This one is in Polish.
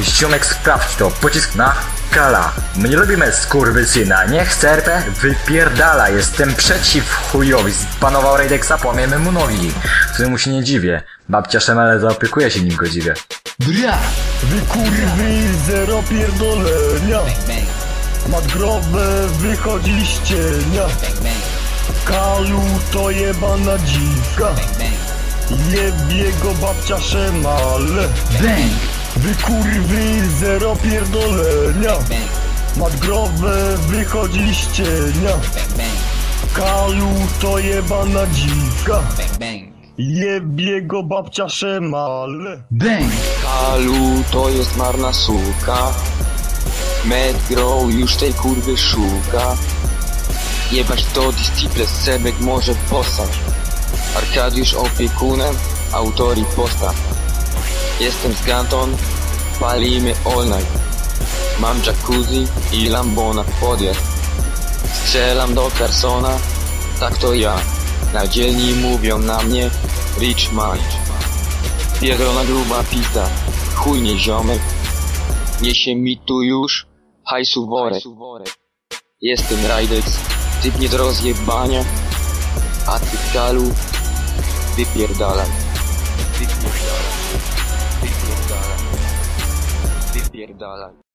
Ziomek sprawdź to, pocisk na kala. My nie lubimy skurwysyna, nie chce RP? Wypierdala, jestem przeciw chujowi. Spanował Rejdexa, pomiemy mu nogi. Któremu się nie dziwię. Babcia Szemele zaopiekuje się nim godziwie. Bra! Wy kurwy, zero pierdolenia Madgrowe wychodziliście, nie Kalu to jebana dziwka Jebie go babcia szemale Bang! Wy kurwy, zero pierdolenia. Madgrowe wychodziliście, nie Kalu to jebana dziwka. Jebie go babcia szemale Bang! Kalu to jest marna suka. Medgrow już tej kurwy szuka. Jebać to disciple sebek może postać Arkadiusz opiekunem, autori postaw Jestem z Ganton, palimy all night. Mam jacuzzi i Lambona podjazd Strzelam do Carsona, tak to ja. Na dzielni mówią na mnie Rich man Pierdolona gruba pizda, chuj nie ziomek. Niesie mi tu już hajsu worek. Jestem Rajdex, typ nie do rozjebania. A ty Kalu, wypierdalaj. Wypierdalaj Wypierdalaj Wypierdalaj